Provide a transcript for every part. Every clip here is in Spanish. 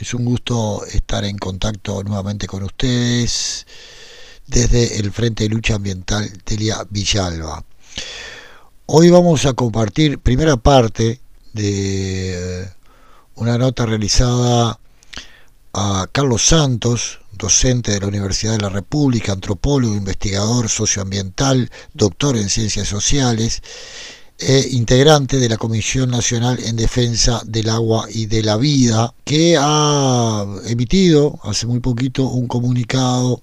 es un gusto estar en contacto nuevamente con ustedes desde el Frente de Lucha Ambiental Telia Villalba. Hoy vamos a compartir primera parte de una nota realizada a Carlos Santos, docente de la Universidad de la República, antropólogo, investigador socioambiental, doctor en ciencias sociales, e integrante de la Comisión Nacional en Defensa del Agua y de la Vida, que ha emitido hace muy poquito un comunicado.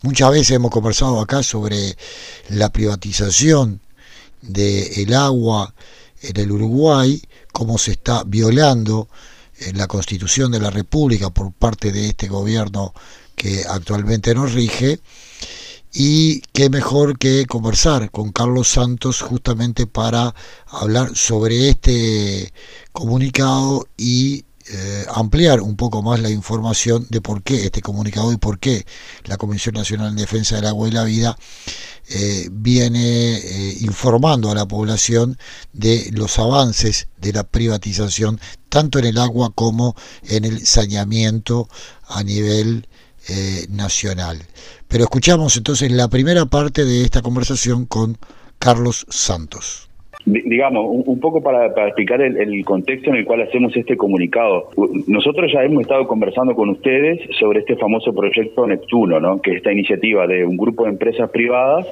Muchas veces hemos conversado acá sobre la privatización del agua en el Uruguay, cómo se está violando en la Constitución de la República por parte de este gobierno que actualmente nos rige y qué mejor que conversar con Carlos Santos justamente para hablar sobre este comunicado y eh, ampliar un poco más la información de por qué este comunicado y por qué la Comisión Nacional en Defensa del Agua y la Vida eh, viene eh, informando a la población de los avances de la privatización tanto en el agua como en el saneamiento a nivel nacional. Pero escuchamos entonces la primera parte de esta conversación con Carlos Santos. Digamos, un, poco para, explicar el, contexto en el cual hacemos este comunicado. Nosotros ya hemos estado conversando con ustedes sobre este famoso proyecto Neptuno, ¿no? que es esta iniciativa de un grupo de empresas privadas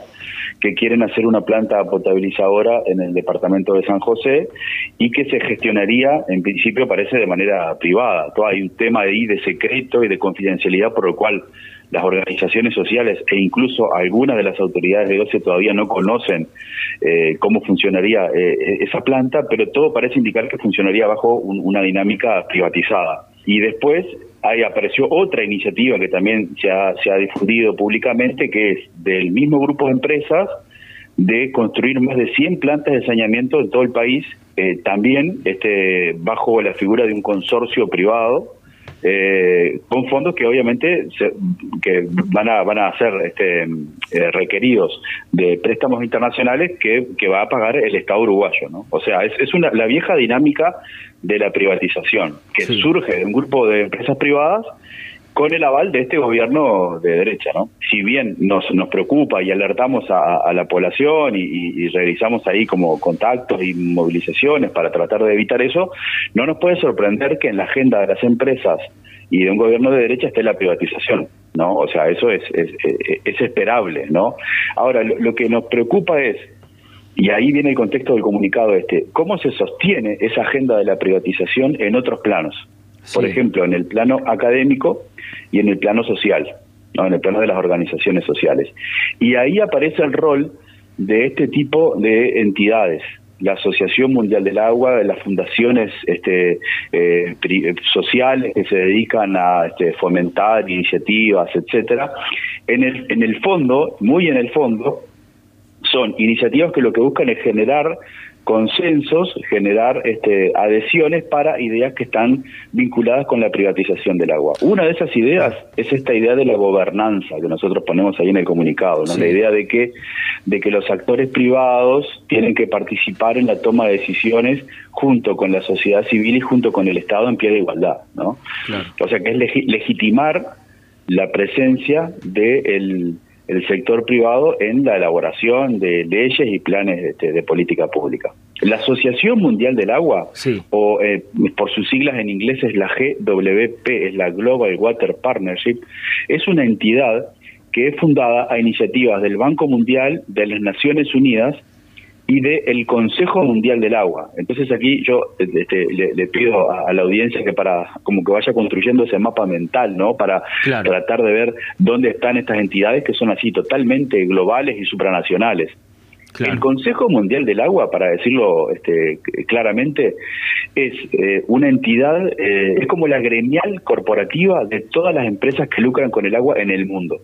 que quieren hacer una planta potabilizadora en el departamento de San José y que se gestionaría, en principio parece, de manera privada. Todo hay un tema ahí de secreto y de confidencialidad por lo cual las organizaciones sociales e incluso algunas de las autoridades de OCE todavía no conocen eh, cómo funcionaría eh, esa planta, pero todo parece indicar que funcionaría bajo una dinámica privatizada. Y después ahí apareció otra iniciativa que también se ha, se ha difundido públicamente, que es del mismo grupo de empresas de construir más de 100 plantas de saneamiento en todo el país, eh, también este, bajo la figura de un consorcio privado, eh, con fondos que obviamente que van a van a ser este, eh, requeridos de préstamos internacionales que, que, va a pagar el Estado uruguayo, ¿no? O sea, es, es una la vieja dinámica de la privatización que surge de un grupo de empresas privadas con el aval de este gobierno de derecha, ¿no? Si bien nos, nos preocupa y alertamos a, la población y, y, realizamos ahí como contactos y movilizaciones para tratar de evitar eso, no nos puede sorprender que en la agenda de las empresas y de un gobierno de derecha esté la privatización, ¿no? O sea, eso es, es, es esperable, ¿no? Ahora, lo, que nos preocupa es y ahí viene el contexto del comunicado este. ¿Cómo se sostiene esa agenda de la privatización en otros planos? Por ejemplo, en el plano académico y en el plano social, ¿no? en el plano de las organizaciones sociales. Y ahí aparece el rol de este tipo de entidades, la Asociación Mundial del Agua, las fundaciones este, eh, sociales que se dedican a este, fomentar iniciativas, etcétera. En el, en el fondo, muy en el fondo, son iniciativas que lo que buscan es generar consensos, generar este, adhesiones para ideas que están vinculadas con la privatización del agua. Una de esas ideas es esta idea de la gobernanza que nosotros ponemos ahí en el comunicado, ¿no? la idea de que, de que los actores privados tienen que participar en la toma de decisiones junto con la sociedad civil y junto con el Estado en pie de igualdad. ¿no? O sea que es legitimar la presencia del el sector privado en la elaboración de leyes y planes este, de, política pública. La Asociación Mundial del Agua, o eh, por sus siglas en inglés es la GWP, es la Global Water Partnership, es una entidad que es fundada a iniciativas del Banco Mundial, de las Naciones Unidas y del Consejo Mundial del Agua. Entonces aquí yo este, le, pido a, la audiencia que para como que vaya construyendo ese mapa mental, ¿no? Para tratar de ver dónde están estas entidades que son así totalmente globales y supranacionales. El Consejo Mundial del Agua, para decirlo este, claramente, es eh, una entidad, eh, es como la gremial corporativa de todas las empresas que lucran con el agua en el mundo.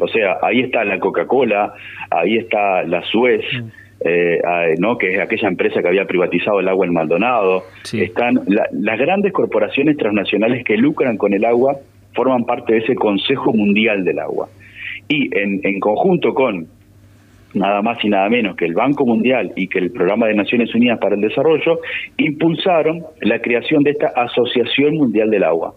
O sea, ahí está la Coca-Cola, ahí está la Suez, mm. Eh, ¿no? que es aquella empresa que había privatizado el agua en Maldonado. Están las grandes corporaciones transnacionales que lucran con el agua forman parte de ese Consejo Mundial del Agua. Y en, en conjunto con nada más y nada menos que el Banco Mundial y que el Programa de Naciones Unidas para el Desarrollo impulsaron la creación de esta Asociación Mundial del Agua,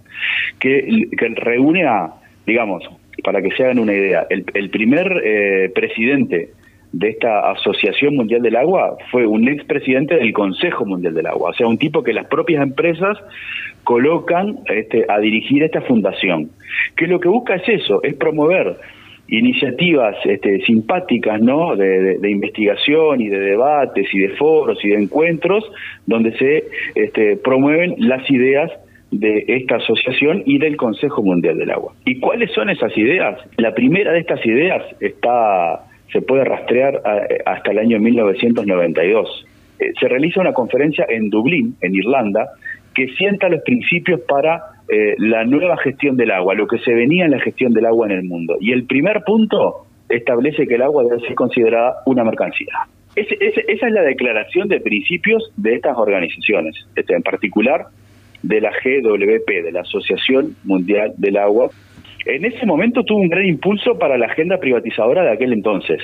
que, reúne a, digamos, para que se hagan una idea, el, primer eh, presidente de esta Asociación Mundial del Agua fue un expresidente del Consejo Mundial del Agua, o sea, un tipo que las propias empresas colocan este, a dirigir esta fundación, que lo que busca es eso, es promover iniciativas este, simpáticas ¿no? De, investigación y de debates y de foros y de encuentros donde se este, promueven las ideas de esta asociación y del Consejo Mundial del Agua. ¿Y cuáles son esas ideas? La primera de estas ideas está se puede rastrear hasta el año 1992. Eh, se realiza una conferencia en Dublín, en Irlanda, que sienta los principios para eh, la nueva gestión del agua, lo que se venía en la gestión del agua en el mundo. Y el primer punto establece que el agua debe ser considerada una mercancía. esa es la declaración de principios de estas organizaciones, este, en particular de la GWP, de la Asociación Mundial del Agua. En ese momento tuvo un gran impulso para la agenda privatizadora de aquel entonces.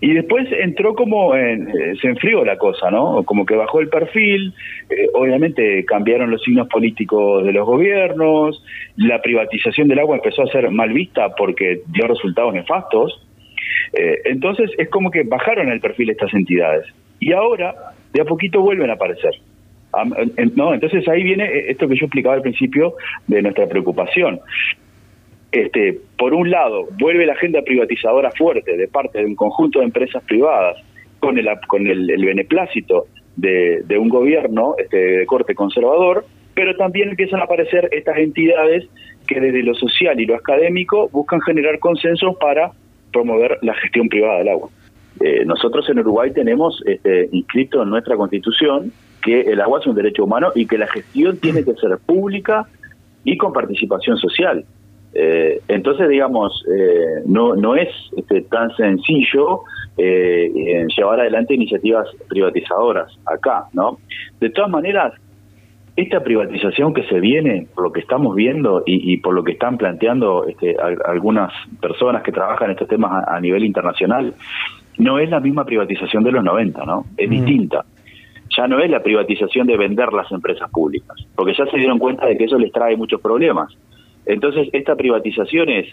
Y después entró como, en, eh, se enfrió la cosa, ¿no? Como que bajó el perfil, eh, obviamente cambiaron los signos políticos de los gobiernos, la privatización del agua empezó a ser mal vista porque dio resultados nefastos. Eh, entonces es como que bajaron el perfil estas entidades. Y ahora, de a poquito vuelven a aparecer. ¿no? Entonces ahí viene esto que yo explicaba al principio de nuestra preocupación este, por un lado, vuelve la agenda privatizadora fuerte de parte de un conjunto de empresas privadas con el, con el, beneplácito de, un gobierno este, de corte conservador, pero también empiezan a aparecer estas entidades que desde lo social y lo académico buscan generar consensos para promover la gestión privada del agua. Eh, nosotros en Uruguay tenemos este, inscrito en nuestra constitución que el agua es un derecho humano y que la gestión tiene que ser pública y con participación social. Eh, entonces, digamos, eh, no, no es este, tan sencillo eh, llevar adelante iniciativas privatizadoras acá, ¿no? De todas maneras, esta privatización que se viene, por lo que estamos viendo y, por lo que están planteando este, algunas personas que trabajan estos temas a, nivel internacional, no es la misma privatización de los 90, ¿no? Es distinta. Ya no es la privatización de vender las empresas públicas, porque ya se dieron cuenta de que eso les trae muchos problemas entonces, esta privatización es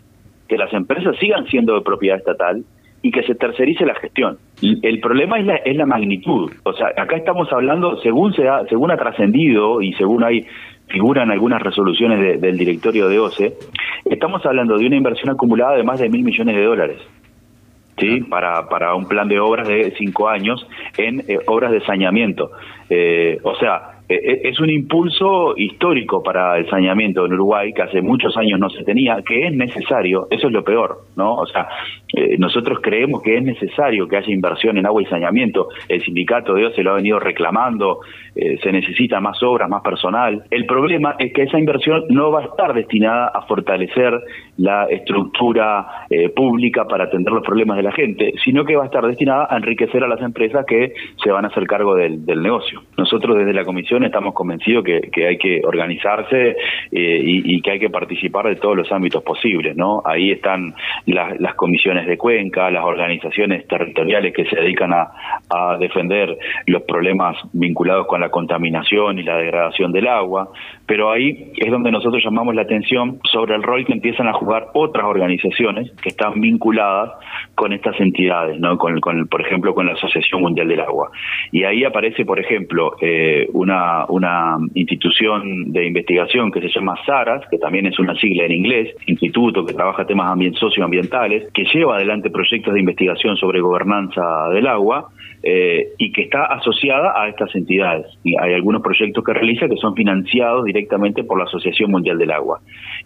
que las empresas sigan siendo de propiedad estatal y que se tercerice la gestión. El problema es la, es la magnitud. O sea, acá estamos hablando, según se ha, según ha trascendido y según hay figuran algunas resoluciones del directorio de OCE, estamos hablando de una inversión acumulada de más de mil millones de dólares. ¿sí? Para, para un plan de obras de cinco años en eh, obras de saneamiento. Eh, o sea, es un impulso histórico para el saneamiento en Uruguay que hace muchos años no se tenía, que es necesario, eso es lo peor, ¿no? O sea, eh, nosotros creemos que es necesario que haya inversión en agua y saneamiento, el sindicato de hoy se lo ha venido reclamando, se necesita más obras, más personal. El problema es que esa inversión no va a estar destinada a fortalecer la estructura pública para atender los problemas de la gente, sino que va a estar destinada a enriquecer a las empresas que se van a hacer cargo del negocio. Nosotros desde la Comisión estamos convencidos que, hay que organizarse eh, y, que hay que participar de todos los ámbitos posibles, ¿no? Ahí están las comisiones de cuenca, las organizaciones territoriales que se dedican a, defender los problemas vinculados con la contaminación y la degradación del agua, pero ahí es donde nosotros llamamos la atención sobre el rol que empiezan a jugar otras organizaciones que están vinculadas con estas entidades, ¿no? Con, por ejemplo, con la Asociación Mundial del Agua. Y ahí aparece, por ejemplo, eh, una una, institución de investigación que se llama SARAS, que también es una sigla en inglés, Instituto que trabaja temas socioambientales, que lleva adelante proyectos de investigación sobre gobernanza del agua eh, y que está asociada a estas entidades. Y hay algunos proyectos que realiza que son financiados directamente por la Asociación Mundial del Agua.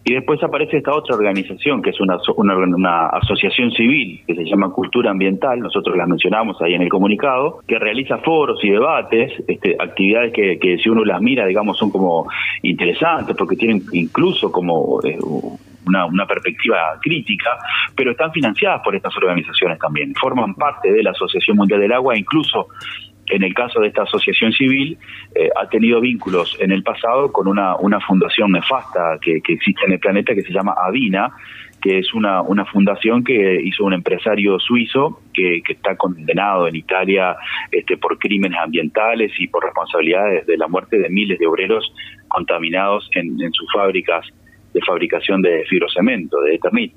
Y después aparece esta otra organización, que es una, una, asociación civil que se llama Cultura Ambiental, nosotros la mencionamos ahí en el comunicado, que realiza foros y debates, este, actividades que, que si uno las mira, digamos, son como interesantes, porque tienen incluso como... Eh, una, una, perspectiva crítica, pero están financiadas por estas organizaciones también, forman parte de la Asociación Mundial del Agua, incluso en el caso de esta asociación civil, eh, ha tenido vínculos en el pasado con una, una fundación nefasta que, que, existe en el planeta que se llama Avina, que es una, una fundación que hizo un empresario suizo que, que está condenado en Italia este, por crímenes ambientales y por responsabilidades de la muerte de miles de obreros contaminados en, en sus fábricas de fabricación de fibrocemento, de Eternit.